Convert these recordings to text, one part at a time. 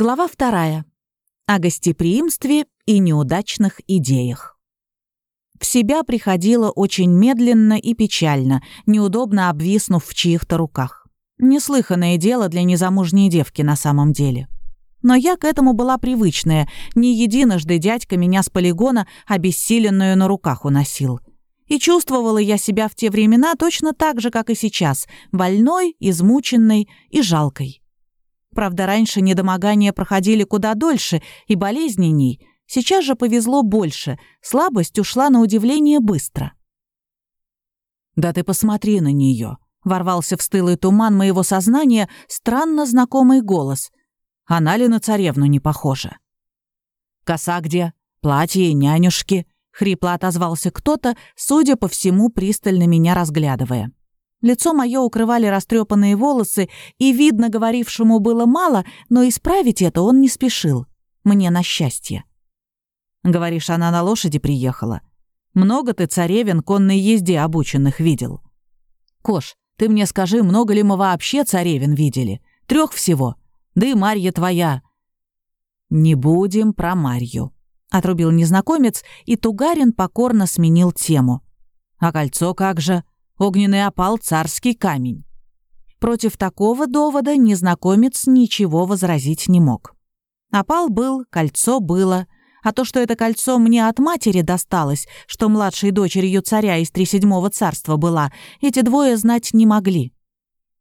Глава вторая. О гостеприимстве и неудачных идеях. В себя приходила очень медленно и печально, неудобно обвиснув в чьих-то руках. Неслыханное дело для незамужней девки на самом деле. Но я к этому была привычная. Не единожды дядька меня с полигона обессиленную на руках уносил. И чувствовала я себя в те времена точно так же, как и сейчас, больной, измученной и жалкой. Правда, раньше недомогания проходили куда дольше и болезненней. Сейчас же повезло больше. Слабость ушла на удивление быстро. «Да ты посмотри на нее!» Ворвался в стылый туман моего сознания странно знакомый голос. Она ли на царевну не похожа? «Коса где? Платье, нянюшки?» — хрипло отозвался кто-то, судя по всему, пристально меня разглядывая. Лицо мое укрывали растрепанные волосы, и, видно, говорившему было мало, но исправить это он не спешил. Мне на счастье. Говоришь, она на лошади приехала. Много ты царевен конной езде обученных видел. Кош, ты мне скажи, много ли мы вообще царевен видели? Трех всего. Да и Марья твоя. Не будем про Марью. Отрубил незнакомец, и Тугарин покорно сменил тему. А кольцо как же? Огненный опал — царский камень. Против такого довода незнакомец ничего возразить не мог. Опал был, кольцо было, а то, что это кольцо мне от матери досталось, что младшей дочерью царя из Тридседьмого царства была, эти двое знать не могли.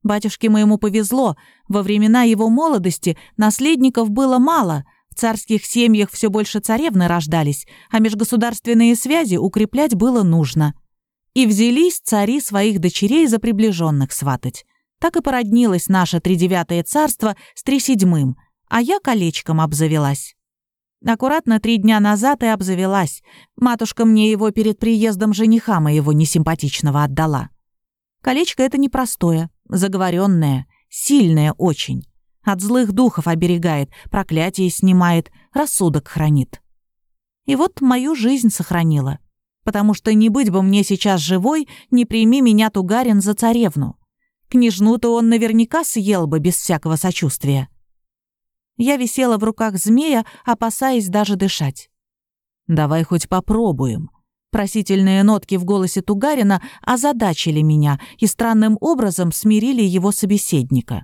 Батюшке моему повезло, во времена его молодости наследников было мало, в царских семьях все больше царевны рождались, а межгосударственные связи укреплять было нужно — и взялись цари своих дочерей за приближенных сватать. Так и породнилось наше тридевятое царство с тридседьмым, а я колечком обзавелась. Аккуратно три дня назад и обзавелась. Матушка мне его перед приездом жениха моего несимпатичного отдала. Колечко это непростое, заговоренное, сильное очень. От злых духов оберегает, проклятие снимает, рассудок хранит. И вот мою жизнь сохранила потому что не быть бы мне сейчас живой, не прими меня Тугарин за царевну. Княжну-то он наверняка съел бы без всякого сочувствия. Я висела в руках змея, опасаясь даже дышать. «Давай хоть попробуем». Просительные нотки в голосе Тугарина озадачили меня и странным образом смирили его собеседника.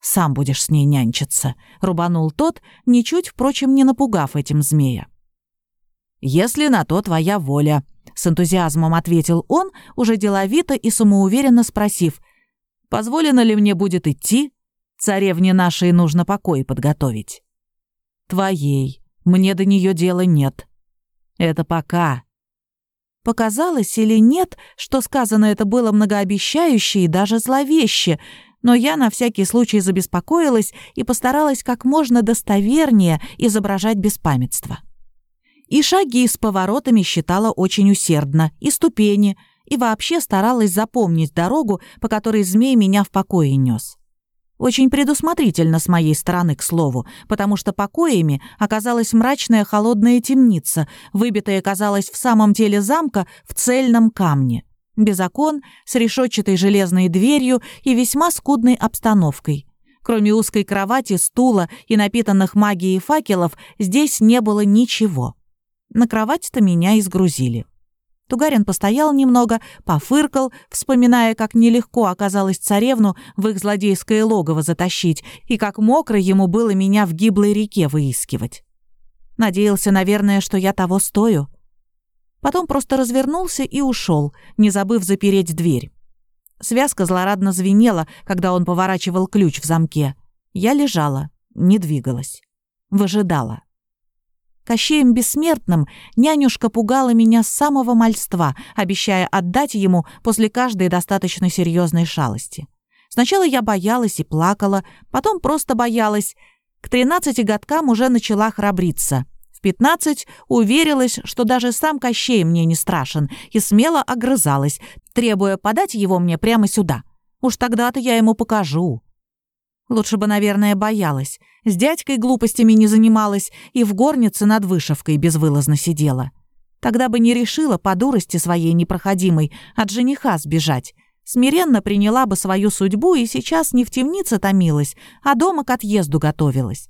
«Сам будешь с ней нянчиться», — рубанул тот, ничуть, впрочем, не напугав этим змея. «Если на то твоя воля», — с энтузиазмом ответил он, уже деловито и самоуверенно спросив, «Позволено ли мне будет идти? Царевне нашей нужно покой подготовить». «Твоей. Мне до нее дела нет». «Это пока». Показалось или нет, что сказано это было многообещающе и даже зловеще, но я на всякий случай забеспокоилась и постаралась как можно достовернее изображать беспамятство. И шаги с поворотами считала очень усердно, и ступени, и вообще старалась запомнить дорогу, по которой змей меня в покое нес. Очень предусмотрительно с моей стороны, к слову, потому что покоями оказалась мрачная холодная темница, выбитая, казалось, в самом теле замка в цельном камне. Без окон, с решетчатой железной дверью и весьма скудной обстановкой. Кроме узкой кровати, стула и напитанных магией факелов, здесь не было ничего. На кровать-то меня изгрузили. Тугарин постоял немного, пофыркал, вспоминая, как нелегко оказалось царевну в их злодейское логово затащить и как мокро ему было меня в гиблой реке выискивать. Надеялся, наверное, что я того стою. Потом просто развернулся и ушел, не забыв запереть дверь. Связка злорадно звенела, когда он поворачивал ключ в замке. Я лежала, не двигалась, выжидала. Кощеем Бессмертным нянюшка пугала меня с самого мальства, обещая отдать ему после каждой достаточно серьезной шалости. Сначала я боялась и плакала, потом просто боялась. К тринадцати годкам уже начала храбриться. В пятнадцать уверилась, что даже сам Кощей мне не страшен, и смело огрызалась, требуя подать его мне прямо сюда. Уж тогда-то я ему покажу. Лучше бы, наверное, боялась. С дядькой глупостями не занималась и в горнице над вышивкой безвылазно сидела. Тогда бы не решила по дурости своей непроходимой от жениха сбежать. Смиренно приняла бы свою судьбу и сейчас не в темнице томилась, а дома к отъезду готовилась.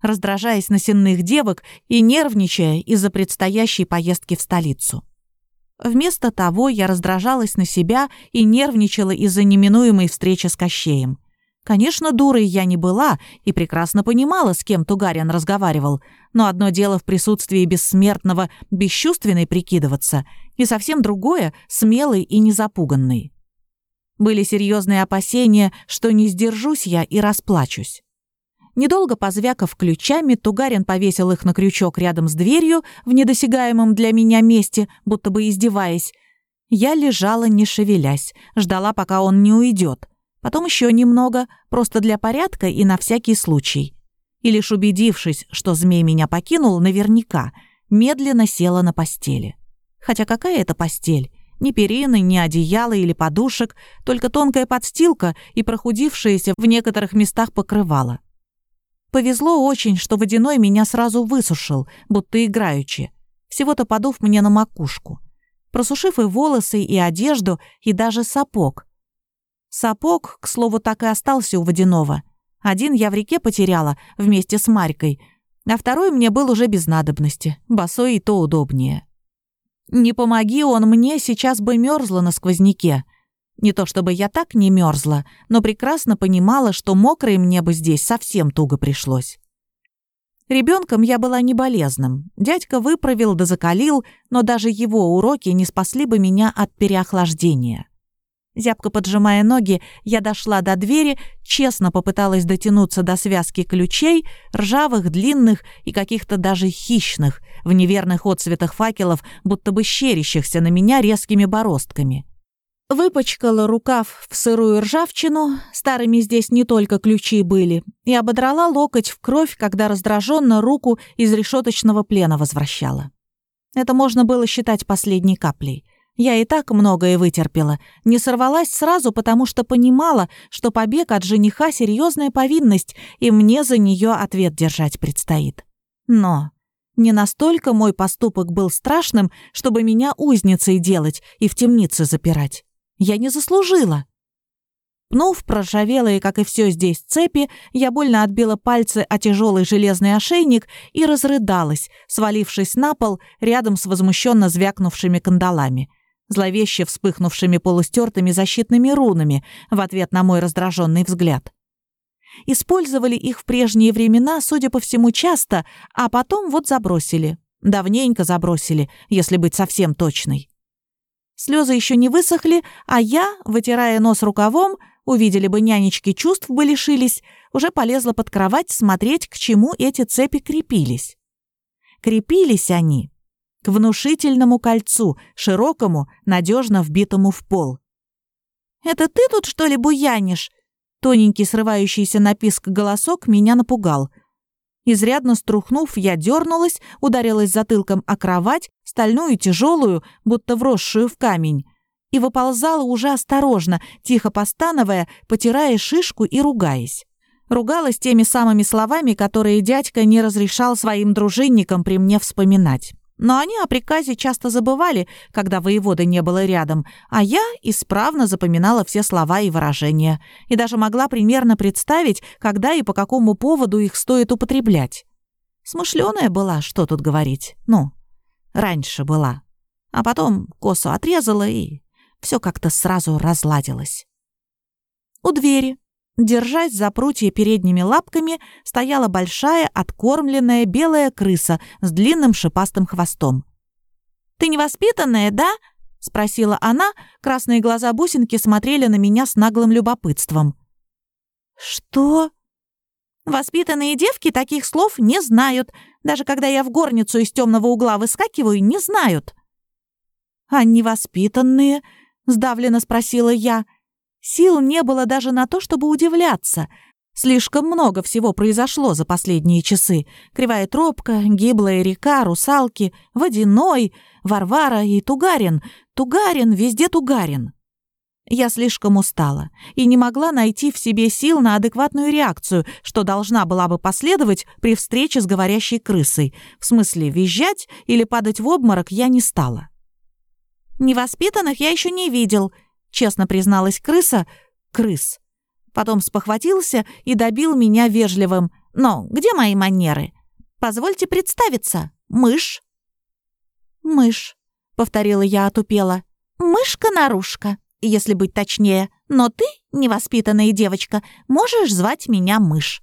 раздражаясь на сенных девок и нервничая из-за предстоящей поездки в столицу. Вместо того я раздражалась на себя и нервничала из-за неминуемой встречи с Кощеем. Конечно, дурой я не была и прекрасно понимала, с кем Тугарин разговаривал, но одно дело в присутствии бессмертного бесчувственной прикидываться, и совсем другое — смелый и незапуганный. Были серьезные опасения, что не сдержусь я и расплачусь. Недолго позвякав ключами, Тугарин повесил их на крючок рядом с дверью в недосягаемом для меня месте, будто бы издеваясь. Я лежала, не шевелясь, ждала, пока он не уйдет. Потом еще немного, просто для порядка и на всякий случай. И лишь убедившись, что змей меня покинул, наверняка, медленно села на постели. Хотя какая это постель? Ни перины, ни одеяла или подушек, только тонкая подстилка и прохудившееся в некоторых местах покрывало. Повезло очень, что водяной меня сразу высушил, будто играючи, всего-то подув мне на макушку, просушив и волосы, и одежду, и даже сапог. Сапог, к слову, так и остался у водяного. Один я в реке потеряла вместе с Марькой, а второй мне был уже без надобности, босой и то удобнее. Не помоги он мне, сейчас бы мерзла на сквозняке. Не то чтобы я так не мерзла, но прекрасно понимала, что мокрой мне бы здесь совсем туго пришлось. Ребенком я была не болезным. Дядька выправил да закалил, но даже его уроки не спасли бы меня от переохлаждения. Зябко поджимая ноги, я дошла до двери, честно попыталась дотянуться до связки ключей, ржавых, длинных и каких-то даже хищных, в неверных отцветах факелов, будто бы щерящихся на меня резкими бороздками. Выпачкала рукав в сырую ржавчину, старыми здесь не только ключи были, и ободрала локоть в кровь, когда раздраженно руку из решеточного плена возвращала. Это можно было считать последней каплей. Я и так многое вытерпела, не сорвалась сразу, потому что понимала, что побег от жениха — серьезная повинность, и мне за нее ответ держать предстоит. Но не настолько мой поступок был страшным, чтобы меня узницей делать и в темнице запирать. Я не заслужила. Пнув проржавелые, как и все здесь, цепи, я больно отбила пальцы о тяжелый железный ошейник и разрыдалась, свалившись на пол рядом с возмущенно звякнувшими кандалами, зловеще вспыхнувшими полустертыми защитными рунами в ответ на мой раздраженный взгляд. Использовали их в прежние времена, судя по всему, часто, а потом вот забросили. Давненько забросили, если быть совсем точной. Слезы еще не высохли, а я, вытирая нос рукавом, увидели бы нянечки, чувств бы лишились, уже полезла под кровать смотреть, к чему эти цепи крепились. Крепились они к внушительному кольцу, широкому, надежно вбитому в пол. «Это ты тут, что ли, буянишь?» Тоненький срывающийся на писк голосок меня напугал — Изрядно струхнув, я дернулась, ударилась затылком о кровать, стальную тяжелую, будто вросшую в камень, и выползала уже осторожно, тихо постановая, потирая шишку и ругаясь. Ругалась теми самыми словами, которые дядька не разрешал своим дружинникам при мне вспоминать. Но они о приказе часто забывали, когда воевода не было рядом, а я исправно запоминала все слова и выражения, и даже могла примерно представить, когда и по какому поводу их стоит употреблять. Смышленая была, что тут говорить. Ну, раньше была. А потом косу отрезала, и все как-то сразу разладилось. У двери, Держась за прутья передними лапками, стояла большая, откормленная белая крыса с длинным шипастым хвостом. «Ты невоспитанная, да?» — спросила она. Красные глаза бусинки смотрели на меня с наглым любопытством. «Что?» «Воспитанные девки таких слов не знают. Даже когда я в горницу из темного угла выскакиваю, не знают». «А невоспитанные?» — сдавленно спросила я. Сил не было даже на то, чтобы удивляться. Слишком много всего произошло за последние часы. Кривая тропка, гиблая река, русалки, водяной, Варвара и Тугарин. Тугарин, везде Тугарин. Я слишком устала и не могла найти в себе сил на адекватную реакцию, что должна была бы последовать при встрече с говорящей крысой. В смысле, визжать или падать в обморок я не стала. «Невоспитанных я еще не видел», честно призналась крыса, крыс. Потом спохватился и добил меня вежливым Но где мои манеры? Позвольте представиться. Мышь». «Мышь», — повторила я отупела. «Мышка-нарушка, если быть точнее. Но ты, невоспитанная девочка, можешь звать меня мышь».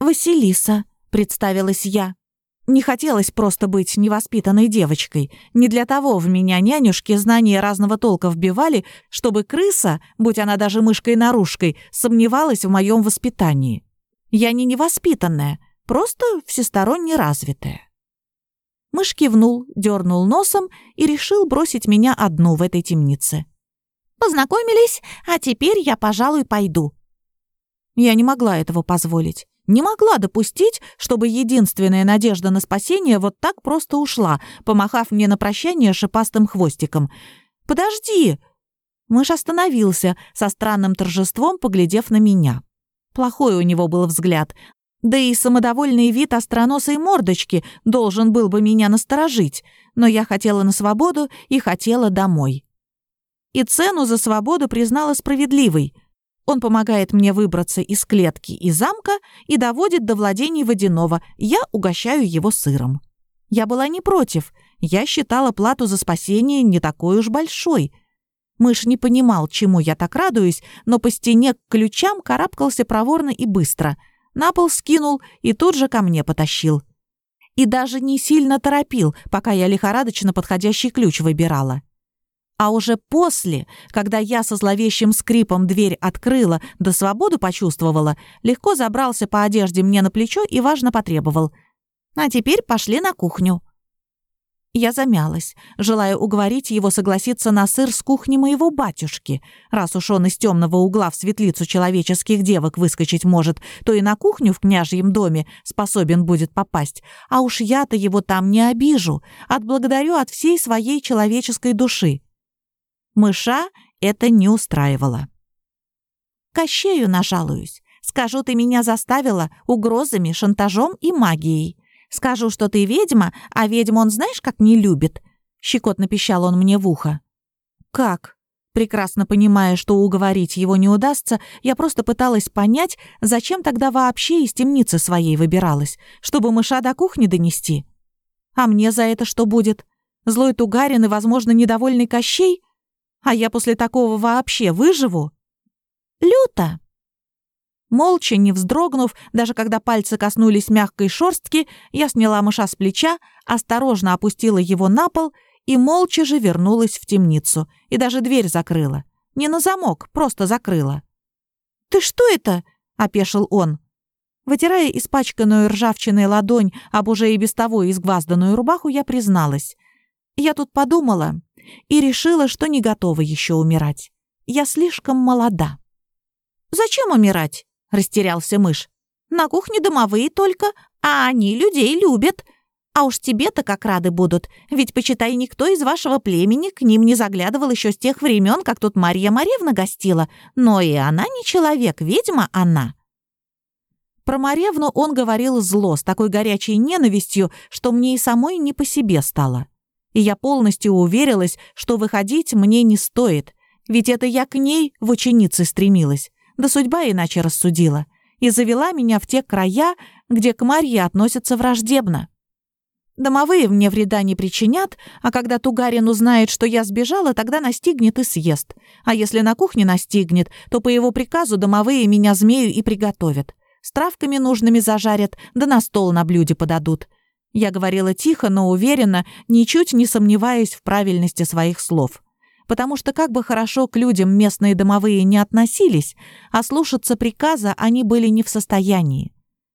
«Василиса», — представилась я. Не хотелось просто быть невоспитанной девочкой. Не для того в меня нянюшки знания разного толка вбивали, чтобы крыса, будь она даже мышкой-нарушкой, сомневалась в моем воспитании. Я не невоспитанная, просто всесторонне развитая. Мышь кивнул, дернул носом и решил бросить меня одну в этой темнице. «Познакомились, а теперь я, пожалуй, пойду». Я не могла этого позволить. Не могла допустить, чтобы единственная надежда на спасение вот так просто ушла, помахав мне на прощание шипастым хвостиком. «Подожди!» Мышь остановился, со странным торжеством поглядев на меня. Плохой у него был взгляд, да и самодовольный вид остроносой мордочки должен был бы меня насторожить, но я хотела на свободу и хотела домой. И цену за свободу признала справедливой — он помогает мне выбраться из клетки и замка и доводит до владений водяного. Я угощаю его сыром. Я была не против. Я считала плату за спасение не такой уж большой. Мышь не понимал, чему я так радуюсь, но по стене к ключам карабкался проворно и быстро. На пол скинул и тут же ко мне потащил. И даже не сильно торопил, пока я лихорадочно подходящий ключ выбирала. А уже после, когда я со зловещим скрипом дверь открыла, да свободу почувствовала, легко забрался по одежде мне на плечо и важно потребовал. «А теперь пошли на кухню». Я замялась, желая уговорить его согласиться на сыр с кухни моего батюшки. Раз уж он из темного угла в светлицу человеческих девок выскочить может, то и на кухню в княжьем доме способен будет попасть. А уж я-то его там не обижу, отблагодарю от всей своей человеческой души. Мыша это не устраивало. «Кощею нажалуюсь. Скажу, ты меня заставила угрозами, шантажом и магией. Скажу, что ты ведьма, а ведьму он знаешь, как не любит?» Щекотно пищал он мне в ухо. «Как?» Прекрасно понимая, что уговорить его не удастся, я просто пыталась понять, зачем тогда вообще из темницы своей выбиралась, чтобы мыша до кухни донести. А мне за это что будет? Злой Тугарин и, возможно, недовольный Кощей? А я после такого вообще выживу? Люто. Молча, не вздрогнув, даже когда пальцы коснулись мягкой шорстки, я сняла мыша с плеча, осторожно опустила его на пол и молча же вернулась в темницу. И даже дверь закрыла. Не на замок, просто закрыла. «Ты что это?» — опешил он. Вытирая испачканную ржавчиной ладонь об уже и без того изгвазданную рубаху, я призналась. «Я тут подумала, и решила, что не готова еще умирать. Я слишком молода. «Зачем умирать?» — растерялся мышь. «На кухне домовые только, а они людей любят. А уж тебе-то как рады будут, ведь, почитай, никто из вашего племени к ним не заглядывал еще с тех времен, как тут Марья Маревна гостила. Но и она не человек, ведьма она». Про Маревну он говорил зло, с такой горячей ненавистью, что мне и самой не по себе стало и я полностью уверилась, что выходить мне не стоит, ведь это я к ней в ученицы стремилась, да судьба иначе рассудила, и завела меня в те края, где к Марье относятся враждебно. Домовые мне вреда не причинят, а когда Тугарин узнает, что я сбежала, тогда настигнет и съест. А если на кухне настигнет, то по его приказу домовые меня змею и приготовят. С травками нужными зажарят, да на стол на блюде подадут. Я говорила тихо, но уверенно, ничуть не сомневаясь в правильности своих слов. Потому что как бы хорошо к людям местные домовые не относились, а слушаться приказа они были не в состоянии.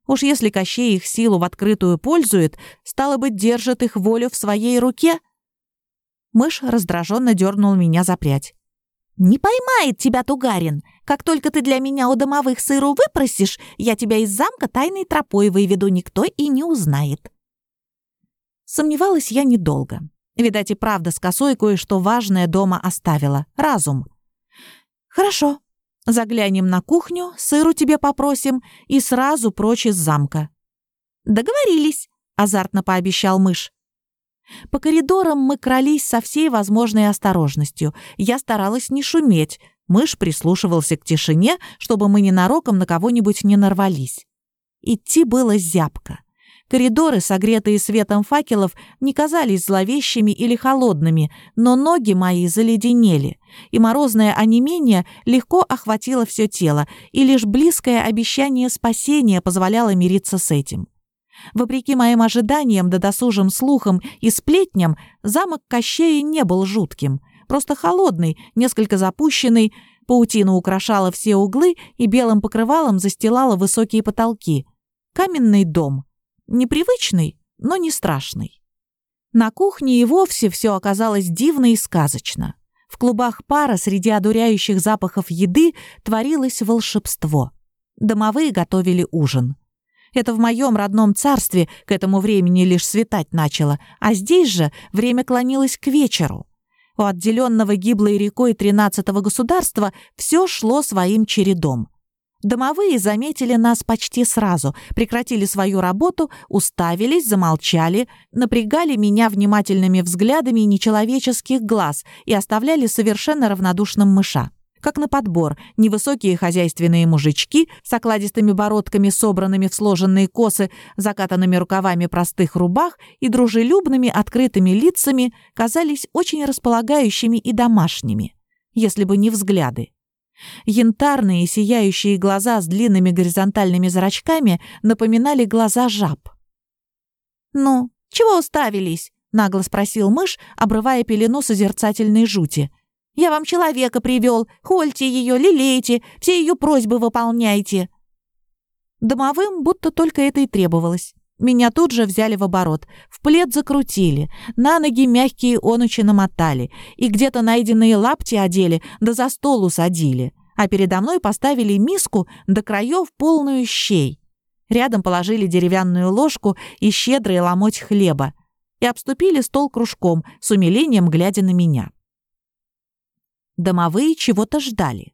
Уж если Кощей их силу в открытую пользует, стало быть, держит их волю в своей руке. Мышь раздраженно дернул меня за прядь. «Не поймает тебя Тугарин. Как только ты для меня у домовых сыру выпросишь, я тебя из замка тайной тропой выведу, никто и не узнает». Сомневалась я недолго. Видать, и правда с косой кое-что важное дома оставила. Разум. «Хорошо. Заглянем на кухню, сыру тебе попросим и сразу прочь из замка». «Договорились», — азартно пообещал мышь. По коридорам мы крались со всей возможной осторожностью. Я старалась не шуметь. Мышь прислушивался к тишине, чтобы мы ненароком на кого-нибудь не нарвались. Идти было зябко. Коридоры, согретые светом факелов, не казались зловещими или холодными, но ноги мои заледенели, и морозное онемение легко охватило все тело, и лишь близкое обещание спасения позволяло мириться с этим. Вопреки моим ожиданиям да досужим слухам и сплетням, замок Кощея не был жутким, просто холодный, несколько запущенный, паутина украшала все углы и белым покрывалом застилала высокие потолки. Каменный дом. Непривычный, но не страшный. На кухне и вовсе все оказалось дивно и сказочно. В клубах пара среди одуряющих запахов еды творилось волшебство. Домовые готовили ужин. Это в моем родном царстве к этому времени лишь светать начало, а здесь же время клонилось к вечеру. У отделенного гиблой рекой тринадцатого государства все шло своим чередом. Домовые заметили нас почти сразу, прекратили свою работу, уставились, замолчали, напрягали меня внимательными взглядами нечеловеческих глаз и оставляли совершенно равнодушным мыша как на подбор, невысокие хозяйственные мужички с окладистыми бородками, собранными в сложенные косы, закатанными рукавами простых рубах и дружелюбными открытыми лицами казались очень располагающими и домашними, если бы не взгляды. Янтарные сияющие глаза с длинными горизонтальными зрачками напоминали глаза жаб. «Ну, чего уставились?» — нагло спросил мышь, обрывая пелену созерцательной жути — я вам человека привел, хольте ее, лелейте, все ее просьбы выполняйте». Домовым будто только это и требовалось. Меня тут же взяли в оборот, в плед закрутили, на ноги мягкие онучи намотали, и где-то найденные лапти одели, да за стол усадили, а передо мной поставили миску до краев полную щей. Рядом положили деревянную ложку и щедрый ломоть хлеба и обступили стол кружком, с умилением глядя на меня. Домовые чего-то ждали.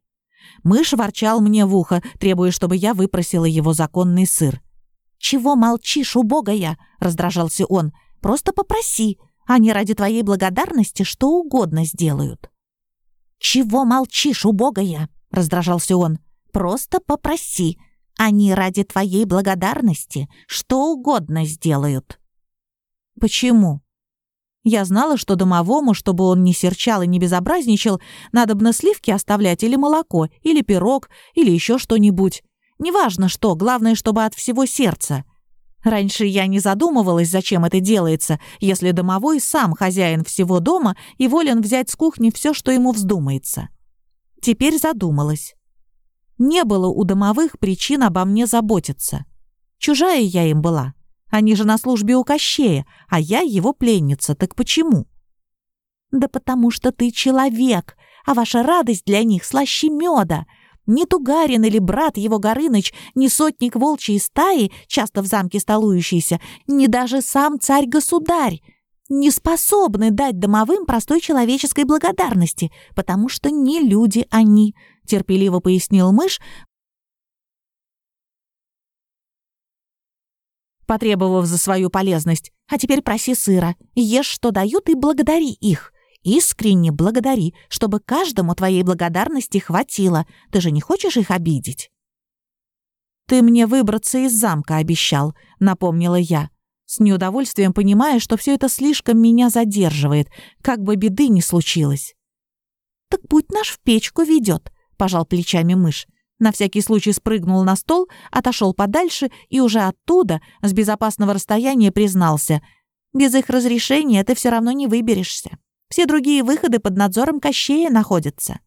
Мышь ворчал мне в ухо, требуя, чтобы я выпросила его законный сыр. «Чего молчишь, убогая?» — раздражался он. «Просто попроси. Они ради твоей благодарности что угодно сделают». «Чего молчишь, убогая?» — раздражался он. «Просто попроси. Они ради твоей благодарности что угодно сделают». «Почему?» Я знала, что домовому, чтобы он не серчал и не безобразничал, надо бы на сливки оставлять или молоко, или пирог, или еще что-нибудь. Неважно что, главное, чтобы от всего сердца. Раньше я не задумывалась, зачем это делается, если домовой сам хозяин всего дома и волен взять с кухни все, что ему вздумается. Теперь задумалась. Не было у домовых причин обо мне заботиться. Чужая я им была. Они же на службе у Кощея, а я его пленница. Так почему? Да потому что ты человек, а ваша радость для них слаще меда. Ни Тугарин или брат его Горыныч, ни сотник волчьей стаи, часто в замке столующийся, ни даже сам царь-государь не способны дать домовым простой человеческой благодарности, потому что не люди они, терпеливо пояснил мышь, потребовав за свою полезность. «А теперь проси сыра. Ешь, что дают, и благодари их. Искренне благодари, чтобы каждому твоей благодарности хватило. Ты же не хочешь их обидеть?» «Ты мне выбраться из замка обещал», — напомнила я, с неудовольствием понимая, что все это слишком меня задерживает, как бы беды ни случилось. «Так путь наш в печку ведет», — пожал плечами мышь. На всякий случай спрыгнул на стол, отошел подальше и уже оттуда, с безопасного расстояния, признался. «Без их разрешения ты все равно не выберешься. Все другие выходы под надзором Кощея находятся».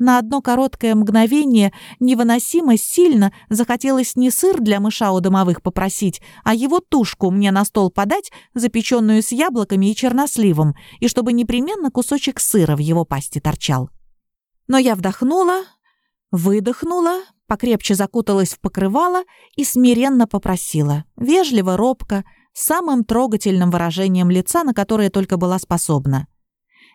На одно короткое мгновение невыносимо сильно захотелось не сыр для мыша у домовых попросить, а его тушку мне на стол подать, запеченную с яблоками и черносливом, и чтобы непременно кусочек сыра в его пасти торчал. Но я вдохнула, Выдохнула, покрепче закуталась в покрывало и смиренно попросила, вежливо, робко, самым трогательным выражением лица, на которое только была способна.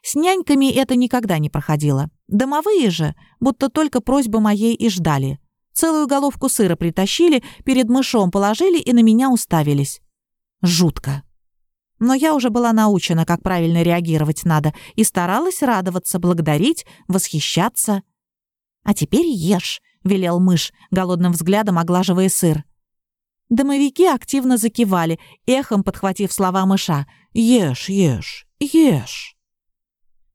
С няньками это никогда не проходило. Домовые же, будто только просьбы моей и ждали. Целую головку сыра притащили, перед мышом положили и на меня уставились. Жутко. Но я уже была научена, как правильно реагировать надо, и старалась радоваться, благодарить, восхищаться. «А теперь ешь», — велел мышь, голодным взглядом оглаживая сыр. Домовики активно закивали, эхом подхватив слова мыша. «Ешь, ешь, ешь».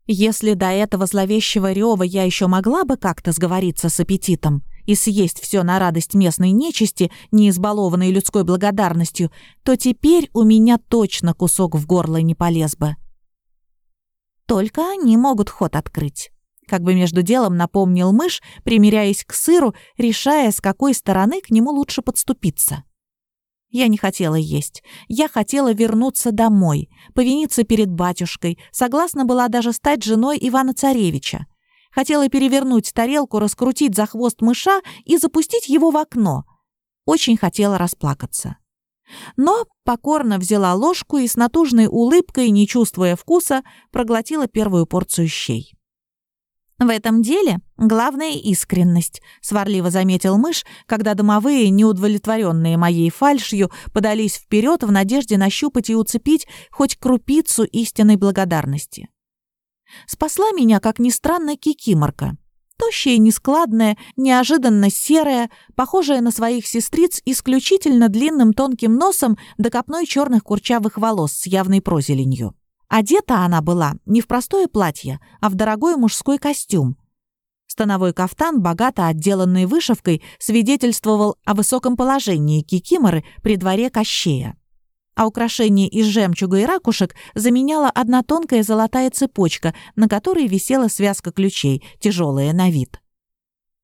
Если до этого зловещего рева я еще могла бы как-то сговориться с аппетитом и съесть все на радость местной нечисти, не избалованной людской благодарностью, то теперь у меня точно кусок в горло не полез бы. Только они могут ход открыть. Как бы между делом напомнил мышь, примиряясь к сыру, решая, с какой стороны к нему лучше подступиться. Я не хотела есть. Я хотела вернуться домой, повиниться перед батюшкой, согласна была даже стать женой Ивана-Царевича. Хотела перевернуть тарелку, раскрутить за хвост мыша и запустить его в окно. Очень хотела расплакаться. Но покорно взяла ложку и с натужной улыбкой, не чувствуя вкуса, проглотила первую порцию щей. «В этом деле главная искренность», — сварливо заметил мышь, когда домовые, неудовлетворенные моей фальшью, подались вперед в надежде нащупать и уцепить хоть крупицу истинной благодарности. Спасла меня, как ни странно, кикиморка. Тощая, нескладная, неожиданно серая, похожая на своих сестриц исключительно длинным тонким носом до копной черных курчавых волос с явной прозеленью. Одета она была не в простое платье, а в дорогой мужской костюм. Становой кафтан, богато отделанный вышивкой, свидетельствовал о высоком положении кикиморы при дворе Кощея а украшение из жемчуга и ракушек заменяла одна тонкая золотая цепочка, на которой висела связка ключей, тяжелая на вид.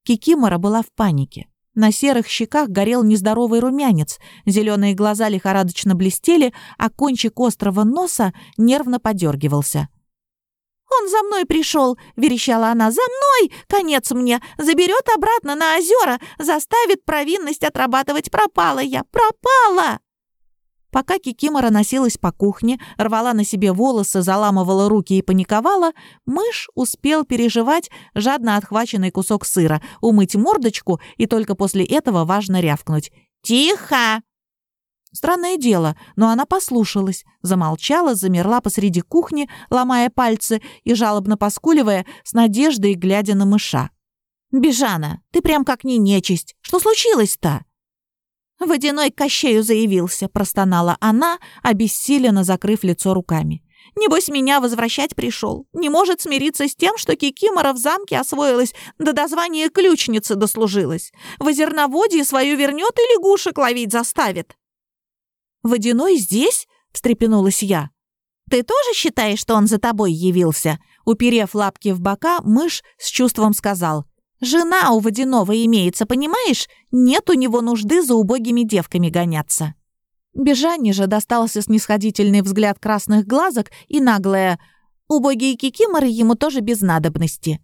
Кикимора была в панике. На серых щеках горел нездоровый румянец, зеленые глаза лихорадочно блестели, а кончик острого носа нервно подергивался. «Он за мной пришел!» — верещала она. «За мной! Конец мне! Заберет обратно на озера! Заставит провинность отрабатывать! Пропала я! Пропала!» Пока Кикимора носилась по кухне, рвала на себе волосы, заламывала руки и паниковала, мышь успел переживать жадно отхваченный кусок сыра, умыть мордочку и только после этого важно рявкнуть. «Тихо!» Странное дело, но она послушалась, замолчала, замерла посреди кухни, ломая пальцы и жалобно поскуливая, с надеждой глядя на мыша. «Бежана, ты прям как не нечисть. Что случилось-то?» «Водяной Кощею заявился», — простонала она, обессиленно закрыв лицо руками. «Небось, меня возвращать пришел. Не может смириться с тем, что Кикимора в замке освоилась, до звания ключницы дослужилась. В озерноводье свою вернет и лягушек ловить заставит». «Водяной здесь?» — встрепенулась я. «Ты тоже считаешь, что он за тобой явился?» Уперев лапки в бока, мышь с чувством сказал. Жена у водяного имеется, понимаешь? Нет у него нужды за убогими девками гоняться». Бежане же достался снисходительный взгляд красных глазок и наглая «Убогие кикиморы ему тоже без надобности».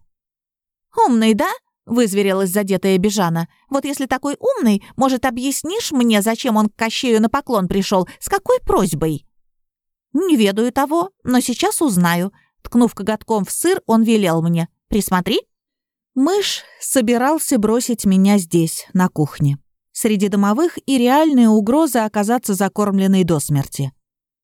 «Умный, да?» — вызверилась задетая Бежана. «Вот если такой умный, может, объяснишь мне, зачем он к Кощею на поклон пришел? С какой просьбой?» «Не ведаю того, но сейчас узнаю». Ткнув коготком в сыр, он велел мне. «Присмотри, Мышь собирался бросить меня здесь, на кухне. Среди домовых и реальная угроза оказаться закормленной до смерти.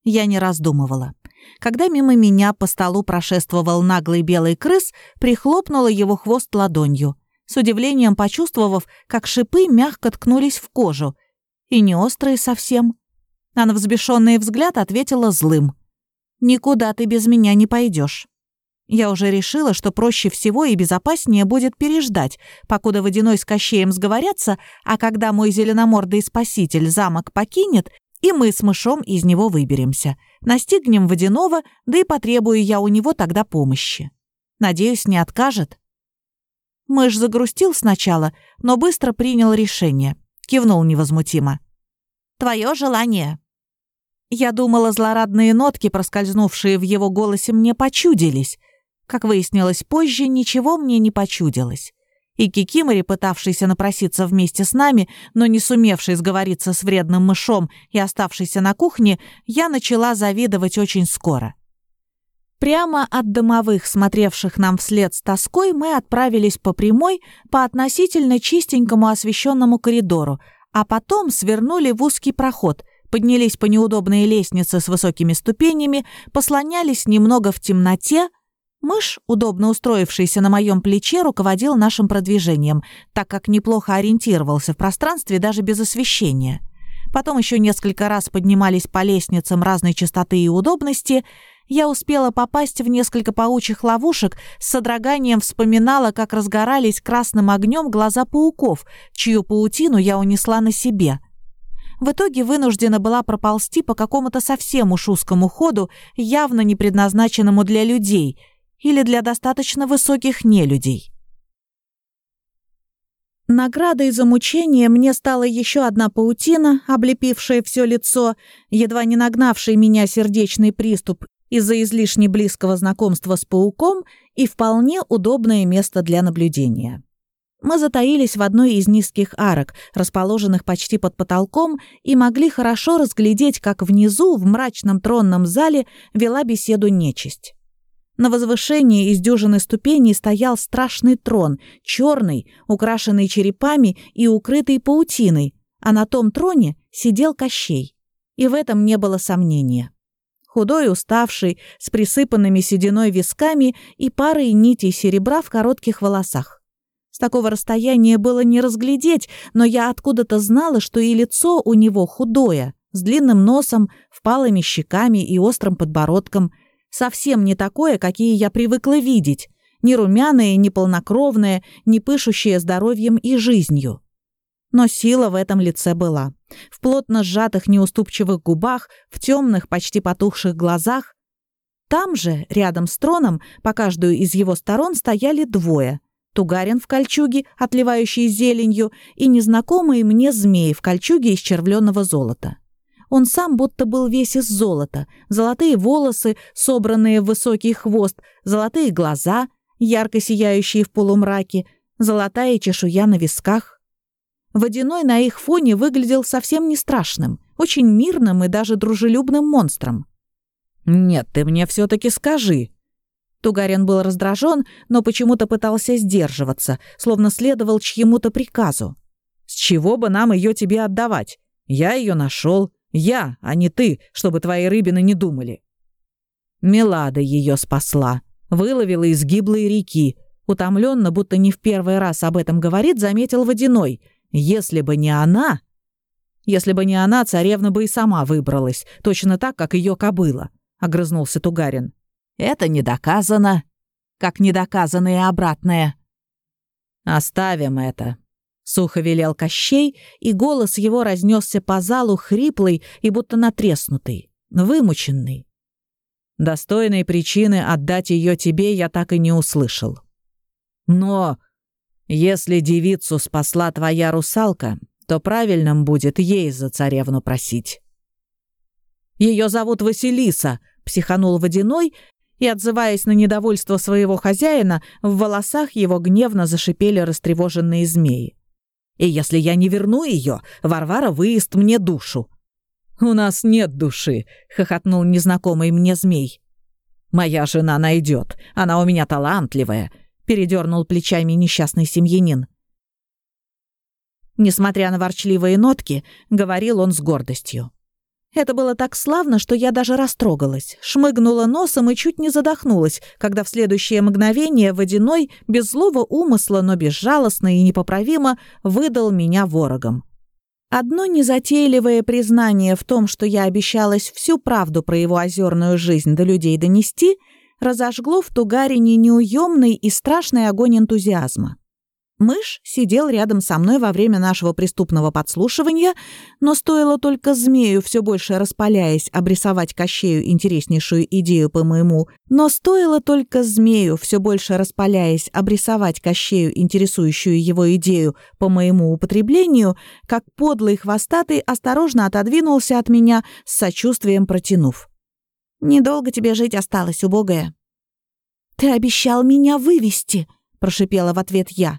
Я не раздумывала. Когда мимо меня по столу прошествовал наглый белый крыс, прихлопнула его хвост ладонью, с удивлением почувствовав, как шипы мягко ткнулись в кожу. И не острые совсем. А на взбешенный взгляд ответила злым. «Никуда ты без меня не пойдешь. Я уже решила, что проще всего и безопаснее будет переждать, покуда водяной с Кощеем сговорятся, а когда мой зеленомордый спаситель замок покинет, и мы с мышом из него выберемся. Настигнем водяного, да и потребую я у него тогда помощи. Надеюсь, не откажет. Мышь загрустил сначала, но быстро принял решение. Кивнул невозмутимо. «Твое желание». Я думала, злорадные нотки, проскользнувшие в его голосе, мне почудились. Как выяснилось позже, ничего мне не почудилось. И Кикимори, пытавшийся напроситься вместе с нами, но не сумевший сговориться с вредным мышом и оставшийся на кухне, я начала завидовать очень скоро. Прямо от домовых, смотревших нам вслед с тоской, мы отправились по прямой, по относительно чистенькому освещенному коридору, а потом свернули в узкий проход, поднялись по неудобной лестнице с высокими ступенями, послонялись немного в темноте, Мышь, удобно устроившийся на моем плече, руководил нашим продвижением, так как неплохо ориентировался в пространстве даже без освещения. Потом еще несколько раз поднимались по лестницам разной частоты и удобности. Я успела попасть в несколько паучьих ловушек, с содроганием вспоминала, как разгорались красным огнем глаза пауков, чью паутину я унесла на себе. В итоге вынуждена была проползти по какому-то совсем уж узкому ходу, явно не предназначенному для людей или для достаточно высоких нелюдей. Наградой за мучение мне стала еще одна паутина, облепившая все лицо, едва не нагнавший меня сердечный приступ из-за излишне близкого знакомства с пауком и вполне удобное место для наблюдения. Мы затаились в одной из низких арок, расположенных почти под потолком, и могли хорошо разглядеть, как внизу, в мрачном тронном зале, вела беседу нечисть. На возвышении из дюжины ступеней стоял страшный трон, черный, украшенный черепами и укрытый паутиной, а на том троне сидел Кощей. И в этом не было сомнения. Худой, уставший, с присыпанными сединой висками и парой нитей серебра в коротких волосах. С такого расстояния было не разглядеть, но я откуда-то знала, что и лицо у него худое, с длинным носом, впалыми щеками и острым подбородком – Совсем не такое, какие я привыкла видеть. Ни румяное, ни полнокровное, ни пышущее здоровьем и жизнью. Но сила в этом лице была. В плотно сжатых неуступчивых губах, в темных, почти потухших глазах. Там же, рядом с троном, по каждую из его сторон стояли двое. Тугарин в кольчуге, отливающий зеленью, и незнакомый мне змей в кольчуге из червленного золота. Он сам будто был весь из золота. Золотые волосы, собранные в высокий хвост, золотые глаза, ярко сияющие в полумраке, золотая чешуя на висках. Водяной на их фоне выглядел совсем не страшным, очень мирным и даже дружелюбным монстром. «Нет, ты мне все таки скажи». Тугарин был раздражен, но почему-то пытался сдерживаться, словно следовал чьему-то приказу. «С чего бы нам ее тебе отдавать? Я ее нашел, я, а не ты, чтобы твои рыбины не думали. Мелада ее спасла, выловила из гиблой реки. Утомленно, будто не в первый раз об этом говорит, заметил Водяной. Если бы не она... Если бы не она, царевна бы и сама выбралась, точно так, как ее кобыла, — огрызнулся Тугарин. Это не доказано, как не доказано и обратное. Оставим это, Сухо велел Кощей, и голос его разнесся по залу хриплый и будто натреснутый, вымученный. Достойной причины отдать ее тебе я так и не услышал. Но если девицу спасла твоя русалка, то правильным будет ей за царевну просить. Ее зовут Василиса, психанул Водяной, и, отзываясь на недовольство своего хозяина, в волосах его гневно зашипели растревоженные змеи. И если я не верну ее, Варвара выест мне душу». «У нас нет души», — хохотнул незнакомый мне змей. «Моя жена найдет. Она у меня талантливая», — передернул плечами несчастный семьянин. Несмотря на ворчливые нотки, говорил он с гордостью. Это было так славно, что я даже растрогалась, шмыгнула носом и чуть не задохнулась, когда в следующее мгновение водяной, без злого умысла, но безжалостно и непоправимо, выдал меня ворогом. Одно незатейливое признание в том, что я обещалась всю правду про его озерную жизнь до людей донести, разожгло в Тугарине неуемный и страшный огонь энтузиазма. Мышь сидел рядом со мной во время нашего преступного подслушивания, но стоило только змею, все больше распаляясь, обрисовать Кощею интереснейшую идею по моему, но стоило только змею, все больше распаляясь, обрисовать Кощею интересующую его идею по моему употреблению, как подлый хвостатый осторожно отодвинулся от меня, с сочувствием протянув. «Недолго тебе жить осталось, убогая». «Ты обещал меня вывести», — прошипела в ответ я.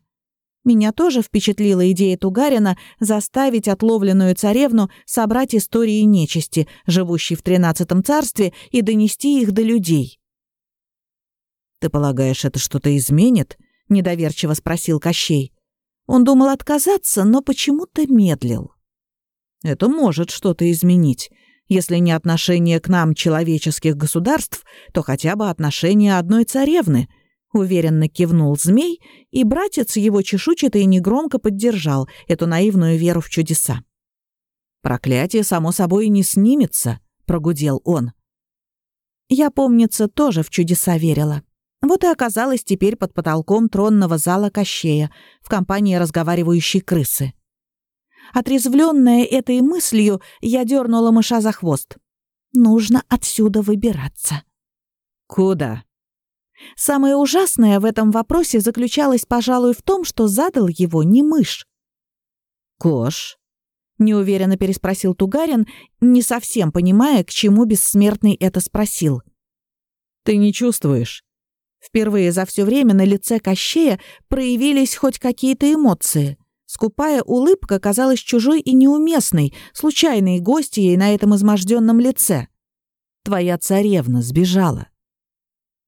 Меня тоже впечатлила идея Тугарина заставить отловленную царевну собрать истории нечисти, живущей в тринадцатом царстве, и донести их до людей. «Ты полагаешь, это что-то изменит?» — недоверчиво спросил Кощей. Он думал отказаться, но почему-то медлил. «Это может что-то изменить. Если не отношение к нам человеческих государств, то хотя бы отношение одной царевны», Уверенно кивнул змей, и братец его чешуйчатый негромко поддержал эту наивную веру в чудеса. «Проклятие, само собой, не снимется», — прогудел он. Я, помнится, тоже в чудеса верила. Вот и оказалась теперь под потолком тронного зала Кощея в компании разговаривающей крысы. Отрезвленная этой мыслью, я дернула мыша за хвост. Нужно отсюда выбираться. «Куда?» Самое ужасное в этом вопросе заключалось, пожалуй, в том, что задал его не мышь. «Кош?» — неуверенно переспросил Тугарин, не совсем понимая, к чему бессмертный это спросил. «Ты не чувствуешь?» Впервые за все время на лице Кощея проявились хоть какие-то эмоции. Скупая улыбка казалась чужой и неуместной, случайной гостьей на этом изможденном лице. «Твоя царевна сбежала».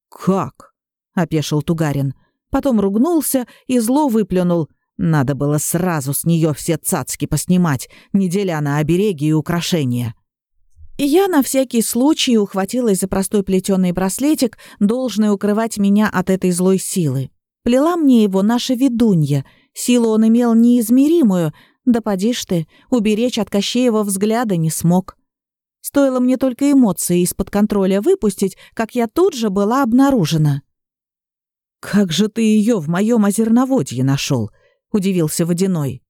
«Как?» — опешил Тугарин. Потом ругнулся и зло выплюнул. Надо было сразу с нее все цацки поснимать, неделя она обереги и украшения. Я на всякий случай ухватилась за простой плетеный браслетик, должный укрывать меня от этой злой силы. Плела мне его наша ведунья — Силу он имел неизмеримую, да поди ж ты, уберечь от Кощеева взгляда не смог. Стоило мне только эмоции из-под контроля выпустить, как я тут же была обнаружена. «Как же ты ее в моем озерноводье нашел? удивился Водяной.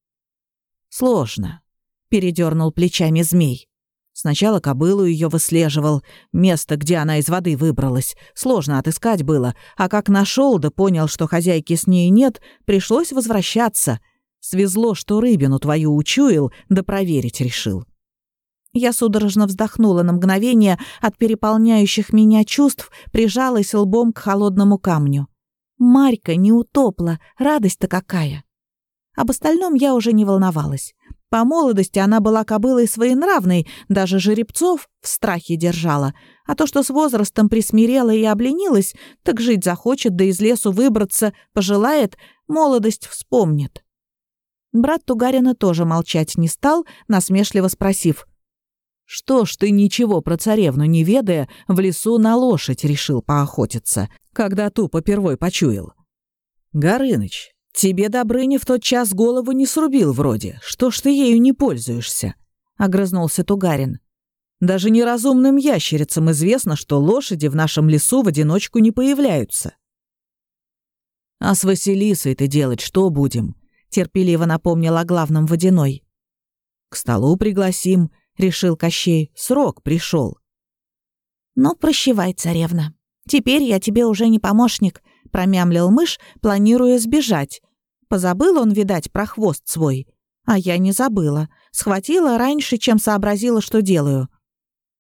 «Сложно», — передернул плечами змей. Сначала кобылу ее выслеживал, место, где она из воды выбралась. Сложно отыскать было, а как нашел, да понял, что хозяйки с ней нет, пришлось возвращаться. Свезло, что рыбину твою учуял, да проверить решил. Я судорожно вздохнула на мгновение от переполняющих меня чувств, прижалась лбом к холодному камню. Марька не утопла, радость-то какая! Об остальном я уже не волновалась. По молодости она была кобылой своенравной, даже жеребцов в страхе держала. А то, что с возрастом присмирела и обленилась, так жить захочет, да из лесу выбраться, пожелает, молодость вспомнит. Брат Тугарина тоже молчать не стал, насмешливо спросив. «Что ж ты, ничего про царевну не ведая, в лесу на лошадь решил поохотиться, когда ту попервой почуял?» «Горыныч, «Тебе Добрыня в тот час голову не срубил вроде. Что ж ты ею не пользуешься?» — огрызнулся Тугарин. «Даже неразумным ящерицам известно, что лошади в нашем лесу в одиночку не появляются». «А с Василисой ты делать что будем?» — терпеливо напомнил о главном водяной. «К столу пригласим», — решил Кощей. «Срок пришел. «Ну, прощевай, царевна. Теперь я тебе уже не помощник», — промямлил мышь, планируя сбежать. Позабыл он, видать, про хвост свой. А я не забыла. Схватила раньше, чем сообразила, что делаю.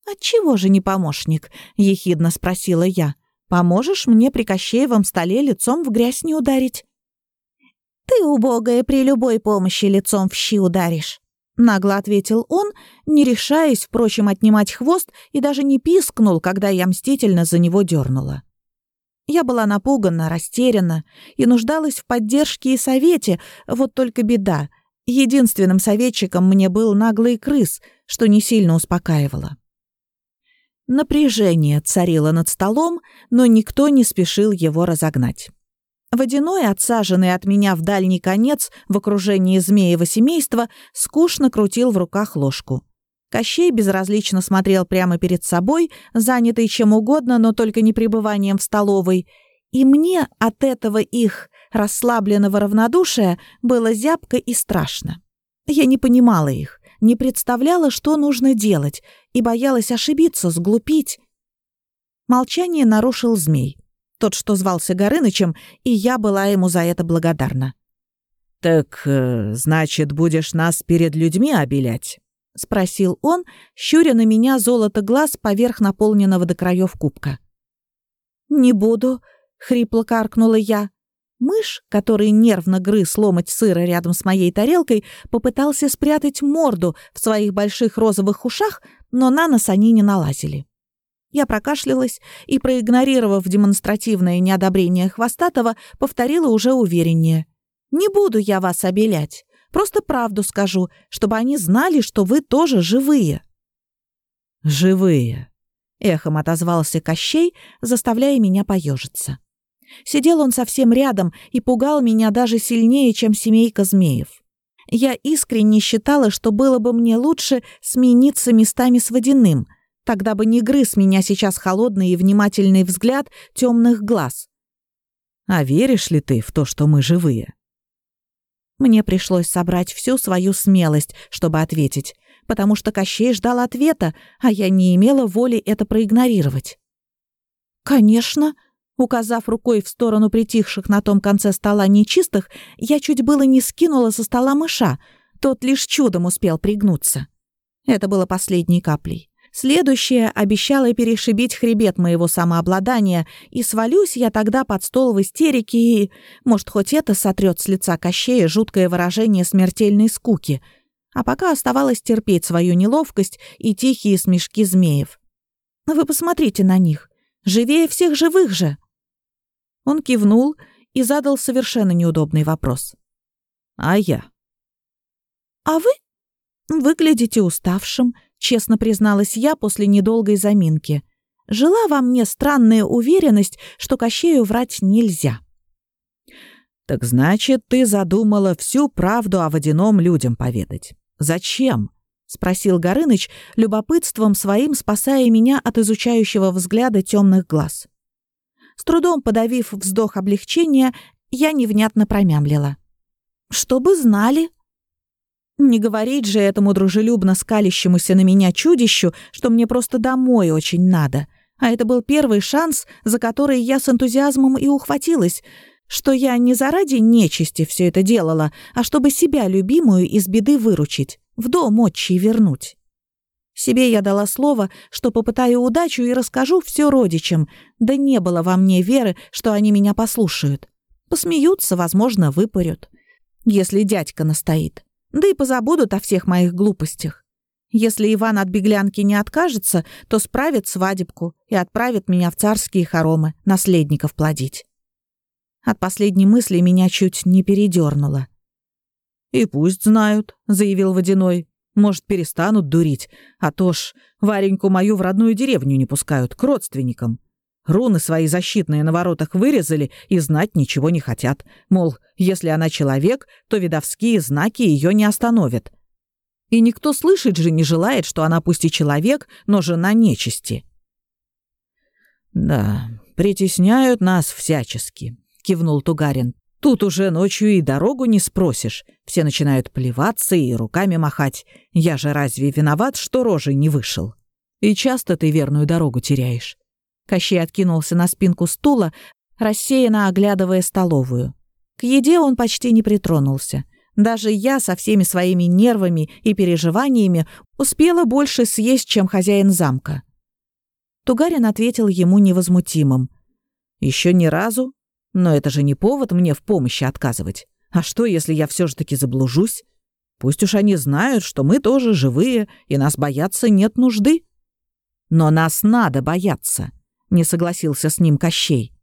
«Отчего же не помощник?» — ехидно спросила я. «Поможешь мне при Кощеевом столе лицом в грязь не ударить?» «Ты, убогая, при любой помощи лицом в щи ударишь», — нагло ответил он, не решаясь, впрочем, отнимать хвост и даже не пискнул, когда я мстительно за него дернула. Я была напугана, растеряна и нуждалась в поддержке и совете, вот только беда. Единственным советчиком мне был наглый крыс, что не сильно успокаивало. Напряжение царило над столом, но никто не спешил его разогнать. Водяной, отсаженный от меня в дальний конец в окружении змеева семейства, скучно крутил в руках ложку. Кощей безразлично смотрел прямо перед собой, занятый чем угодно, но только не пребыванием в столовой. И мне от этого их расслабленного равнодушия было зябко и страшно. Я не понимала их, не представляла, что нужно делать, и боялась ошибиться, сглупить. Молчание нарушил змей. Тот, что звался Горынычем, и я была ему за это благодарна. «Так, э, значит, будешь нас перед людьми обелять?» — спросил он, щуря на меня золото глаз поверх наполненного до краев кубка. «Не буду», — хрипло каркнула я. Мышь, который нервно грыз ломоть сыра рядом с моей тарелкой, попытался спрятать морду в своих больших розовых ушах, но на нос они не налазили. Я прокашлялась и, проигнорировав демонстративное неодобрение Хвостатого, повторила уже увереннее. «Не буду я вас обелять. Просто правду скажу, чтобы они знали, что вы тоже живые». «Живые», — эхом отозвался Кощей, заставляя меня поежиться. Сидел он совсем рядом и пугал меня даже сильнее, чем семейка змеев. Я искренне считала, что было бы мне лучше смениться местами с водяным. Тогда бы не грыз меня сейчас холодный и внимательный взгляд темных глаз. А веришь ли ты в то, что мы живые? Мне пришлось собрать всю свою смелость, чтобы ответить, потому что Кощей ждал ответа, а я не имела воли это проигнорировать. «Конечно», Указав рукой в сторону притихших на том конце стола нечистых, я чуть было не скинула со стола мыша. Тот лишь чудом успел пригнуться. Это было последней каплей. Следующее обещало перешибить хребет моего самообладания, и свалюсь я тогда под стол в истерике, и, может, хоть это сотрет с лица Кощея жуткое выражение смертельной скуки. А пока оставалось терпеть свою неловкость и тихие смешки змеев. Вы посмотрите на них. Живее всех живых же. Он кивнул и задал совершенно неудобный вопрос. «А я?» «А вы?» «Выглядите уставшим», — честно призналась я после недолгой заминки. Жила во мне странная уверенность, что Кощею врать нельзя. «Так значит, ты задумала всю правду о водяном людям поведать. Зачем?» — спросил Горыныч, любопытством своим спасая меня от изучающего взгляда темных глаз. С трудом подавив вздох облегчения, я невнятно промямлила. «Чтобы знали». Не говорить же этому дружелюбно скалящемуся на меня чудищу, что мне просто домой очень надо. А это был первый шанс, за который я с энтузиазмом и ухватилась, что я не заради нечисти все это делала, а чтобы себя любимую из беды выручить, в дом отчий вернуть. Себе я дала слово, что попытаю удачу и расскажу все родичам, да не было во мне веры, что они меня послушают. Посмеются, возможно, выпарют. Если дядька настоит. Да и позабудут о всех моих глупостях. Если Иван от беглянки не откажется, то справит свадебку и отправит меня в царские хоромы наследников плодить. От последней мысли меня чуть не передернуло. «И пусть знают», — заявил Водяной. Может, перестанут дурить, а то ж Вареньку мою в родную деревню не пускают, к родственникам. Руны свои защитные на воротах вырезали и знать ничего не хотят. Мол, если она человек, то видовские знаки ее не остановят. И никто слышать же не желает, что она пусть и человек, но жена нечисти. «Да, притесняют нас всячески», — кивнул Тугарин. Тут уже ночью и дорогу не спросишь. Все начинают плеваться и руками махать. Я же разве виноват, что рожей не вышел? И часто ты верную дорогу теряешь. Кощей откинулся на спинку стула, рассеянно оглядывая столовую. К еде он почти не притронулся. Даже я со всеми своими нервами и переживаниями успела больше съесть, чем хозяин замка. Тугарин ответил ему невозмутимым. Еще ни разу но это же не повод мне в помощи отказывать. А что, если я все же таки заблужусь? Пусть уж они знают, что мы тоже живые, и нас бояться нет нужды. Но нас надо бояться, не согласился с ним Кощей.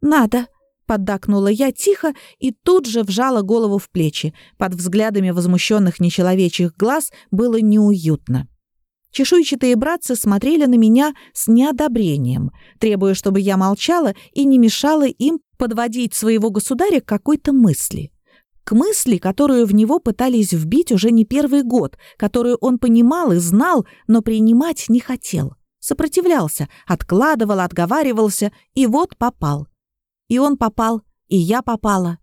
Надо, поддакнула я тихо и тут же вжала голову в плечи. Под взглядами возмущенных нечеловечьих глаз было неуютно. Чешуйчатые братцы смотрели на меня с неодобрением, требуя, чтобы я молчала и не мешала им подводить своего государя к какой-то мысли. К мысли, которую в него пытались вбить уже не первый год, которую он понимал и знал, но принимать не хотел. Сопротивлялся, откладывал, отговаривался, и вот попал. И он попал, и я попала.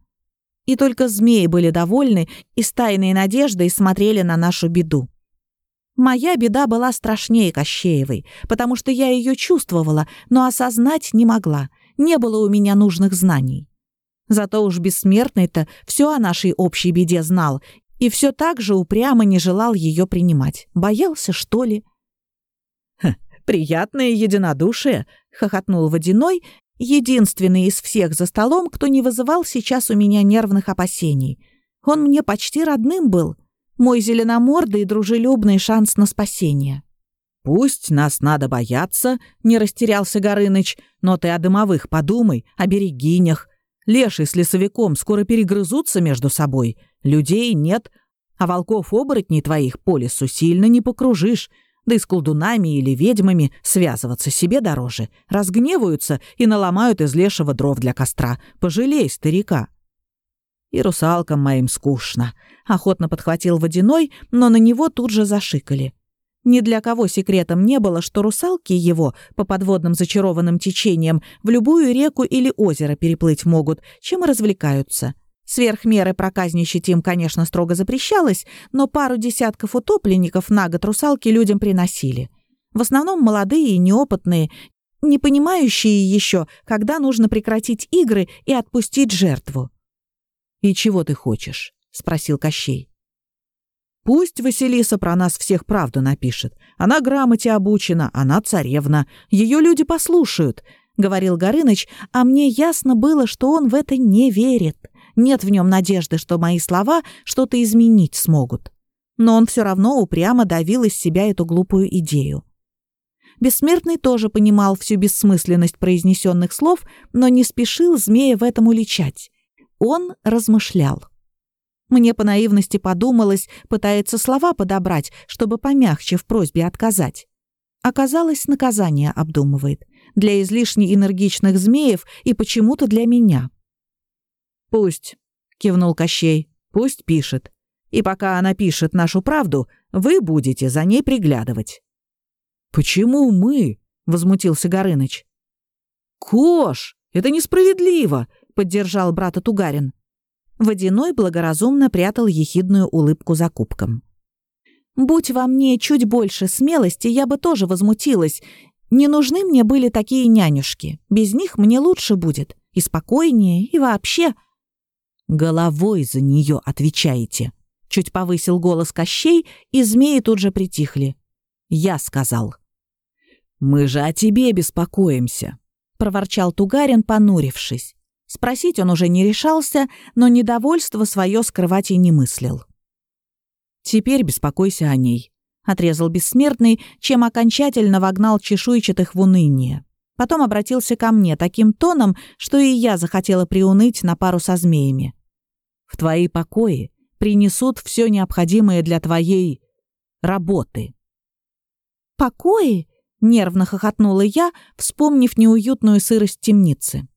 И только змеи были довольны и с тайной надеждой смотрели на нашу беду. Моя беда была страшнее Кощеевой, потому что я ее чувствовала, но осознать не могла. Не было у меня нужных знаний. Зато уж бессмертный-то все о нашей общей беде знал и все так же упрямо не желал ее принимать. Боялся, что ли? «Приятное единодушие!» — хохотнул Водяной, единственный из всех за столом, кто не вызывал сейчас у меня нервных опасений. Он мне почти родным был мой зеленомордый дружелюбный шанс на спасение. «Пусть нас надо бояться», — не растерялся Горыныч, «но ты о дымовых подумай, о берегинях. Леший с лесовиком скоро перегрызутся между собой. Людей нет, а волков-оборотней твоих по лесу сильно не покружишь. Да и с колдунами или ведьмами связываться себе дороже. Разгневаются и наломают из лешего дров для костра. Пожалей старика». И русалкам моим скучно. Охотно подхватил водяной, но на него тут же зашикали. Ни для кого секретом не было, что русалки его по подводным зачарованным течениям в любую реку или озеро переплыть могут, чем и развлекаются. Сверх меры проказничать им, конечно, строго запрещалось, но пару десятков утопленников на год русалки людям приносили. В основном молодые и неопытные, не понимающие еще, когда нужно прекратить игры и отпустить жертву. «И чего ты хочешь?» — спросил Кощей. Пусть Василиса про нас всех правду напишет. Она грамоте обучена, она царевна. Ее люди послушают», — говорил Горыныч, а мне ясно было, что он в это не верит. Нет в нем надежды, что мои слова что-то изменить смогут. Но он все равно упрямо давил из себя эту глупую идею. Бессмертный тоже понимал всю бессмысленность произнесенных слов, но не спешил змея в этом уличать. Он размышлял. Мне по наивности подумалось, пытается слова подобрать, чтобы помягче в просьбе отказать. Оказалось, наказание обдумывает. Для излишне энергичных змеев и почему-то для меня. «Пусть», — кивнул Кощей, — «пусть пишет. И пока она пишет нашу правду, вы будете за ней приглядывать». «Почему мы?» — возмутился Горыныч. «Кош, это несправедливо!» — поддержал брата Тугарин. Водяной благоразумно прятал ехидную улыбку за кубком. «Будь во мне чуть больше смелости, я бы тоже возмутилась. Не нужны мне были такие нянюшки. Без них мне лучше будет. И спокойнее, и вообще...» «Головой за нее отвечаете», — чуть повысил голос Кощей, и змеи тут же притихли. «Я сказал». «Мы же о тебе беспокоимся», — проворчал Тугарин, понурившись. Спросить он уже не решался, но недовольство свое скрывать и не мыслил. «Теперь беспокойся о ней», — отрезал бессмертный, чем окончательно вогнал чешуйчатых в уныние. Потом обратился ко мне таким тоном, что и я захотела приуныть на пару со змеями. «В твои покои принесут все необходимое для твоей работы». «Покои?» — нервно хохотнула я, вспомнив неуютную сырость темницы.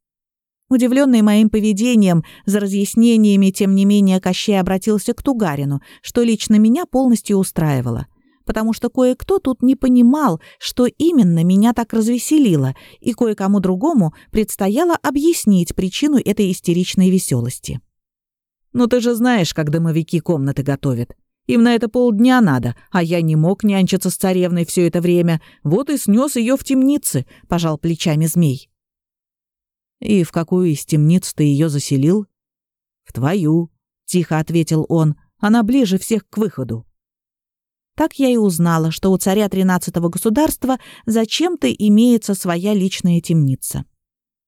Удивленный моим поведением, за разъяснениями, тем не менее, Кощей обратился к Тугарину, что лично меня полностью устраивало. Потому что кое-кто тут не понимал, что именно меня так развеселило, и кое-кому другому предстояло объяснить причину этой истеричной веселости. «Ну ты же знаешь, как домовики комнаты готовят. Им на это полдня надо, а я не мог нянчиться с царевной все это время. Вот и снес ее в темнице», — пожал плечами змей. «И в какую из темниц ты ее заселил?» «В твою», — тихо ответил он. «Она ближе всех к выходу». Так я и узнала, что у царя тринадцатого государства зачем-то имеется своя личная темница.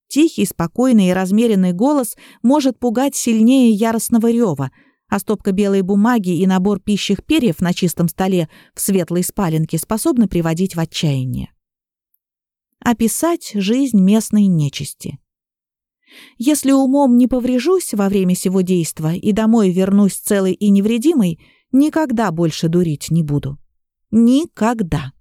Тихий, спокойный и размеренный голос может пугать сильнее яростного рева, а стопка белой бумаги и набор пищих перьев на чистом столе в светлой спаленке способны приводить в отчаяние. Описать жизнь местной нечисти. Если умом не поврежусь во время сего действа и домой вернусь целой и невредимой, никогда больше дурить не буду. Никогда.